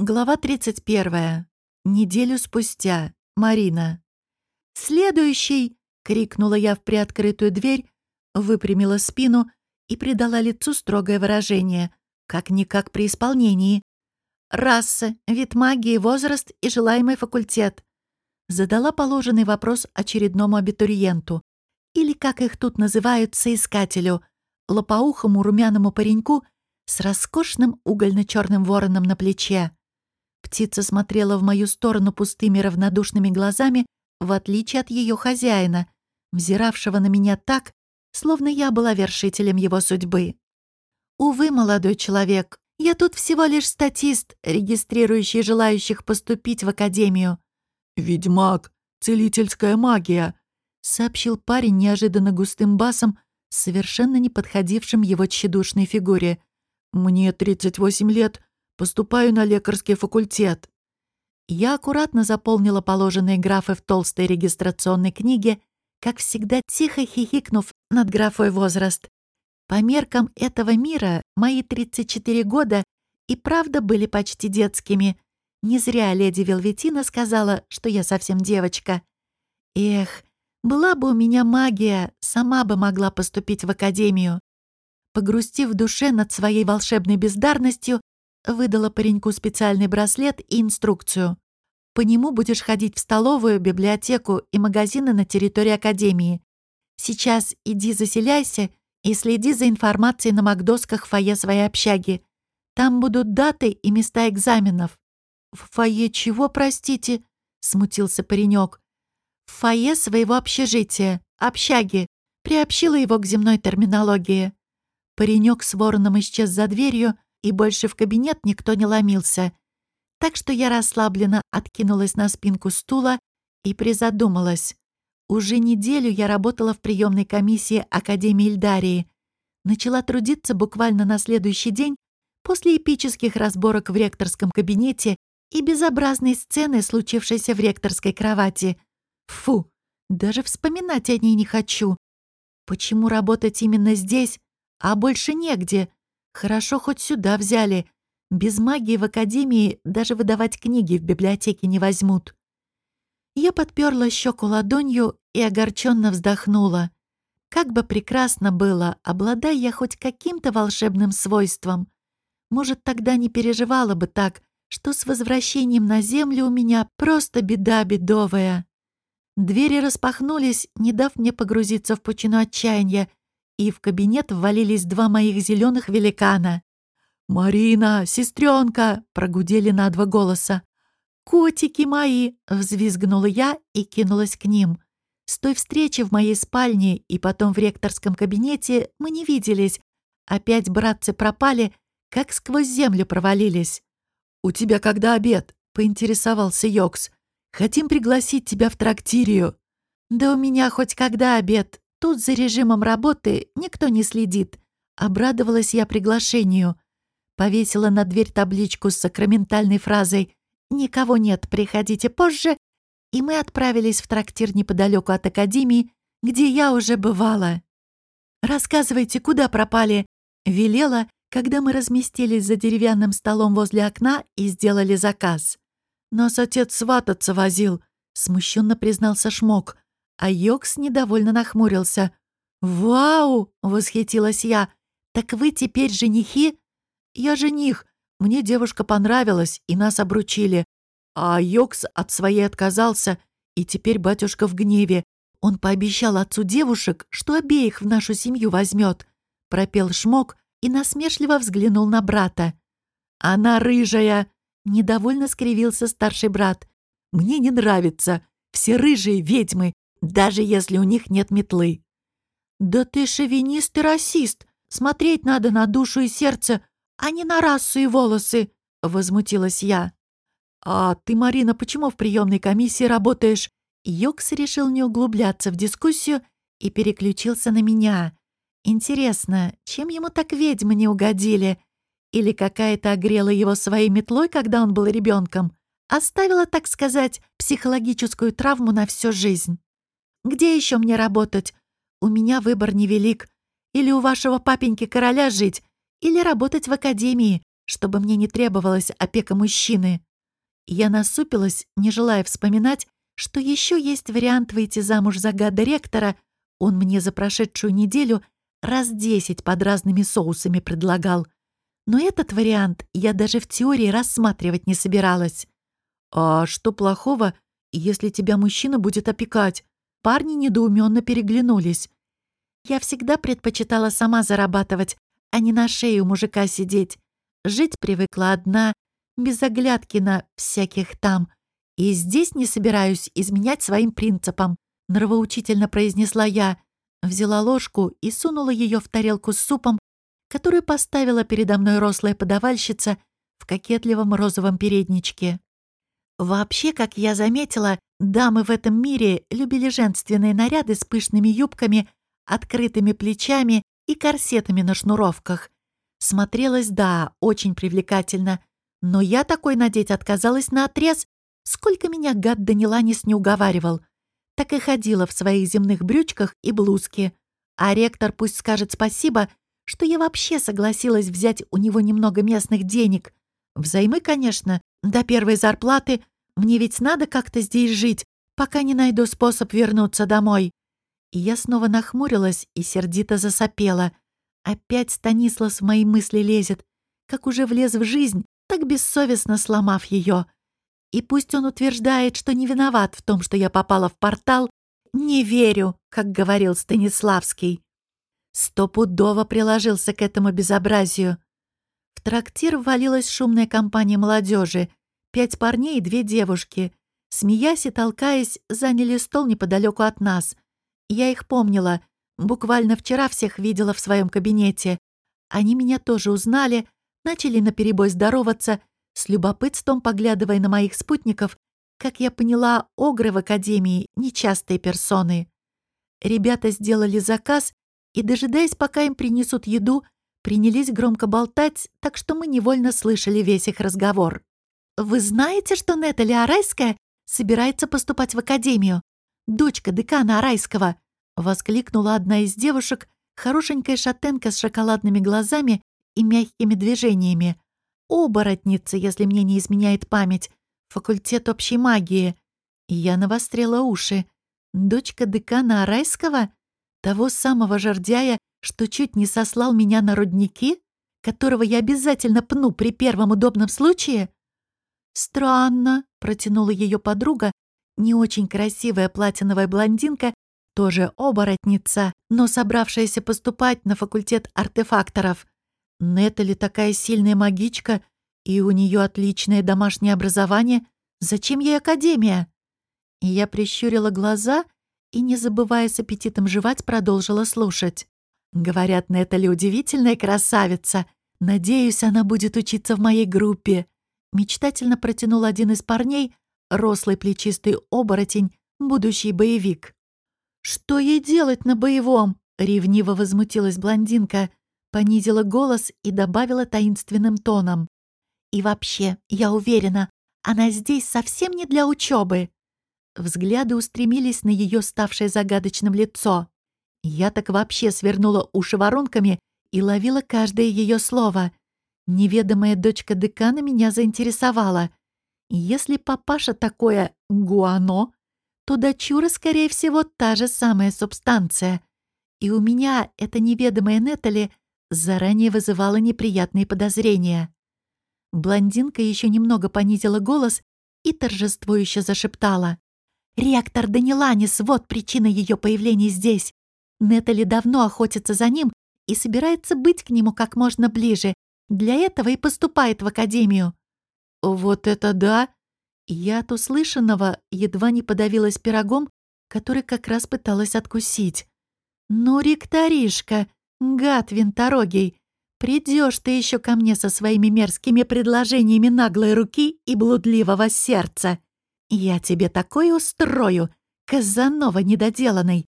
Глава 31. Неделю спустя. Марина. «Следующий!» — крикнула я в приоткрытую дверь, выпрямила спину и придала лицу строгое выражение, как-никак при исполнении. «Раса, вид магии, возраст и желаемый факультет». Задала положенный вопрос очередному абитуриенту. Или, как их тут называют, соискателю, лопоухому румяному пареньку с роскошным угольно-черным вороном на плече. Птица смотрела в мою сторону пустыми равнодушными глазами, в отличие от ее хозяина, взиравшего на меня так, словно я была вершителем его судьбы. «Увы, молодой человек, я тут всего лишь статист, регистрирующий желающих поступить в академию». «Ведьмак, целительская магия», — сообщил парень неожиданно густым басом, совершенно не подходившим его тщедушной фигуре. «Мне 38 лет, Поступаю на лекарский факультет». Я аккуратно заполнила положенные графы в толстой регистрационной книге, как всегда тихо хихикнув над графой «возраст». По меркам этого мира мои 34 года и правда были почти детскими. Не зря леди Велветина сказала, что я совсем девочка. Эх, была бы у меня магия, сама бы могла поступить в академию. Погрустив в душе над своей волшебной бездарностью, Выдала пареньку специальный браслет и инструкцию. По нему будешь ходить в столовую, библиотеку и магазины на территории Академии. Сейчас иди заселяйся и следи за информацией на макдосках фойе своей общаги. Там будут даты и места экзаменов». «В фойе чего, простите?» — смутился паренек. «В фойе своего общежития, общаги», приобщила его к земной терминологии. Паренек с вороном исчез за дверью, и больше в кабинет никто не ломился. Так что я расслабленно откинулась на спинку стула и призадумалась. Уже неделю я работала в приемной комиссии Академии Ильдарии. Начала трудиться буквально на следующий день после эпических разборок в ректорском кабинете и безобразной сцены, случившейся в ректорской кровати. Фу, даже вспоминать о ней не хочу. Почему работать именно здесь, а больше негде? Хорошо, хоть сюда взяли. Без магии в академии даже выдавать книги в библиотеке не возьмут. Я подперла щеку ладонью и огорченно вздохнула. Как бы прекрасно было, обладая я хоть каким-то волшебным свойством. Может, тогда не переживала бы так, что с возвращением на землю у меня просто беда бедовая. Двери распахнулись, не дав мне погрузиться в пучину отчаяния, и в кабинет ввалились два моих зеленых великана. «Марина, сестренка!» — прогудели на два голоса. «Котики мои!» — взвизгнула я и кинулась к ним. С той встречи в моей спальне и потом в ректорском кабинете мы не виделись. Опять братцы пропали, как сквозь землю провалились. «У тебя когда обед?» — поинтересовался Йокс. «Хотим пригласить тебя в трактирию». «Да у меня хоть когда обед, Тут за режимом работы никто не следит. Обрадовалась я приглашению. Повесила на дверь табличку с сакраментальной фразой «Никого нет, приходите позже», и мы отправились в трактир неподалеку от академии, где я уже бывала. «Рассказывайте, куда пропали?» — велела, когда мы разместились за деревянным столом возле окна и сделали заказ. «Нас отец свататься возил», — смущенно признался Шмок. А Йокс недовольно нахмурился. «Вау!» — восхитилась я. «Так вы теперь женихи?» «Я жених. Мне девушка понравилась, и нас обручили. А Йокс от своей отказался, и теперь батюшка в гневе. Он пообещал отцу девушек, что обеих в нашу семью возьмет. Пропел шмок и насмешливо взглянул на брата. «Она рыжая!» — недовольно скривился старший брат. «Мне не нравится. Все рыжие ведьмы, даже если у них нет метлы. «Да ты шовинист и расист! Смотреть надо на душу и сердце, а не на расу и волосы!» — возмутилась я. «А ты, Марина, почему в приемной комиссии работаешь?» Йокс решил не углубляться в дискуссию и переключился на меня. «Интересно, чем ему так ведьмы не угодили? Или какая-то огрела его своей метлой, когда он был ребенком? Оставила, так сказать, психологическую травму на всю жизнь?» Где еще мне работать? У меня выбор невелик. Или у вашего папеньки короля жить, или работать в академии, чтобы мне не требовалась опека мужчины. Я насупилась, не желая вспоминать, что еще есть вариант выйти замуж за гада ректора. Он мне за прошедшую неделю раз десять под разными соусами предлагал. Но этот вариант я даже в теории рассматривать не собиралась. «А что плохого, если тебя мужчина будет опекать?» Парни недоуменно переглянулись. Я всегда предпочитала сама зарабатывать, а не на шее у мужика сидеть. Жить привыкла одна, без оглядки на всяких там. И здесь не собираюсь изменять своим принципам», — нравоучительно произнесла я. Взяла ложку и сунула ее в тарелку с супом, которую поставила передо мной рослая подавальщица в кокетливом розовом передничке. Вообще, как я заметила, дамы в этом мире любили женственные наряды с пышными юбками, открытыми плечами и корсетами на шнуровках. Смотрелась, да, очень привлекательно, но я такой надеть отказалась на отрез, сколько меня гад Даниланис не уговаривал. Так и ходила в своих земных брючках и блузке. А ректор пусть скажет спасибо, что я вообще согласилась взять у него немного местных денег. Взаймы, конечно, до первой зарплаты. Мне ведь надо как-то здесь жить, пока не найду способ вернуться домой. И я снова нахмурилась и сердито засопела. Опять Станислав в мои мысли лезет, как уже влез в жизнь, так бессовестно сломав ее. И пусть он утверждает, что не виноват в том, что я попала в портал, не верю, как говорил Станиславский. Стопудово приложился к этому безобразию. В трактир ввалилась шумная компания молодежи. Пять парней и две девушки. Смеясь и толкаясь, заняли стол неподалеку от нас. Я их помнила. Буквально вчера всех видела в своем кабинете. Они меня тоже узнали, начали наперебой здороваться, с любопытством поглядывая на моих спутников, как я поняла, огры в академии — нечастые персоны. Ребята сделали заказ и, дожидаясь, пока им принесут еду, принялись громко болтать, так что мы невольно слышали весь их разговор. «Вы знаете, что Нетали Арайская собирается поступать в академию? Дочка декана Арайского!» — воскликнула одна из девушек, хорошенькая шатенка с шоколадными глазами и мягкими движениями. Оборотница, если мне не изменяет память. Факультет общей магии. И я навострила уши. Дочка декана Арайского? Того самого жердяя, что чуть не сослал меня на рудники? Которого я обязательно пну при первом удобном случае? Странно, протянула ее подруга, не очень красивая платиновая блондинка, тоже оборотница, но собравшаяся поступать на факультет артефакторов. Нетали такая сильная магичка, и у нее отличное домашнее образование. Зачем ей академия? Я прищурила глаза и, не забывая с аппетитом жевать, продолжила слушать. Говорят, Нетали удивительная красавица. Надеюсь, она будет учиться в моей группе. Мечтательно протянул один из парней, рослый плечистый оборотень, будущий боевик. «Что ей делать на боевом?» — ревниво возмутилась блондинка понизила голос и добавила таинственным тоном. «И вообще, я уверена, она здесь совсем не для учебы. Взгляды устремились на ее ставшее загадочным лицо. Я так вообще свернула уши воронками и ловила каждое ее слово. Неведомая дочка декана меня заинтересовала. Если папаша такое гуано, то дочура, скорее всего, та же самая субстанция. И у меня эта неведомая Нетали заранее вызывало неприятные подозрения. Блондинка еще немного понизила голос и торжествующе зашептала. «Ректор Даниланис, вот причина ее появления здесь. Нетали давно охотится за ним и собирается быть к нему как можно ближе. Для этого и поступает в академию». «Вот это да!» Я от услышанного едва не подавилась пирогом, который как раз пыталась откусить. «Ну, ректоришка, «Гад винторогий, придешь ты еще ко мне со своими мерзкими предложениями наглой руки и блудливого сердца. Я тебе такое устрою, Казанова недоделанный.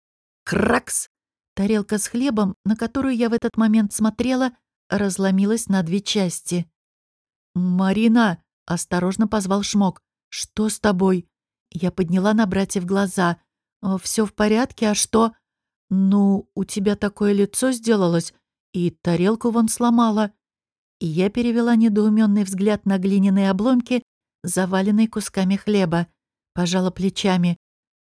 Кракс!» Тарелка с хлебом, на которую я в этот момент смотрела, разломилась на две части. «Марина!» — осторожно позвал Шмок. «Что с тобой?» Я подняла на братьев глаза. «Все в порядке, а что?» «Ну, у тебя такое лицо сделалось, и тарелку вон сломала». И я перевела недоуменный взгляд на глиняные обломки, заваленные кусками хлеба. Пожала плечами.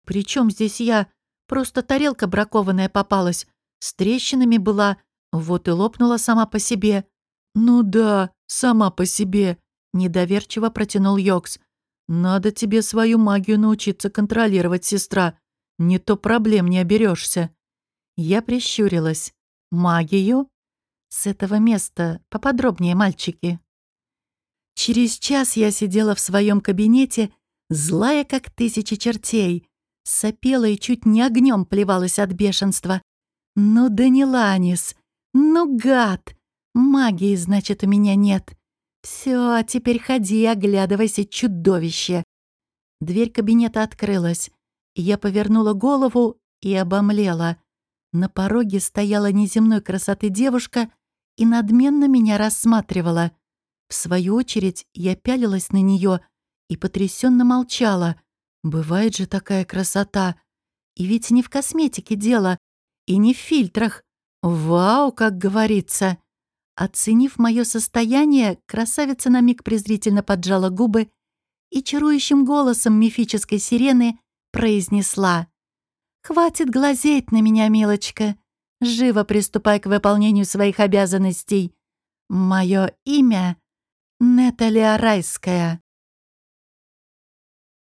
«При чем здесь я? Просто тарелка бракованная попалась. С трещинами была, вот и лопнула сама по себе». «Ну да, сама по себе», — недоверчиво протянул Йокс. «Надо тебе свою магию научиться контролировать, сестра. Не то проблем не оберешься. Я прищурилась. «Магию?» «С этого места поподробнее, мальчики». Через час я сидела в своем кабинете, злая, как тысячи чертей, сопела и чуть не огнем плевалась от бешенства. «Ну, Даниланис! Ну, гад! Магии, значит, у меня нет. Все, теперь ходи, оглядывайся, чудовище!» Дверь кабинета открылась. Я повернула голову и обомлела. На пороге стояла неземной красоты девушка и надменно меня рассматривала. В свою очередь я пялилась на нее и потрясенно молчала. Бывает же такая красота. И ведь не в косметике дело, и не в фильтрах. Вау, как говорится. Оценив мое состояние, красавица на миг презрительно поджала губы и чарующим голосом мифической сирены произнесла «Хватит глазеть на меня, милочка. Живо приступай к выполнению своих обязанностей. Мое имя — Неталия Райская».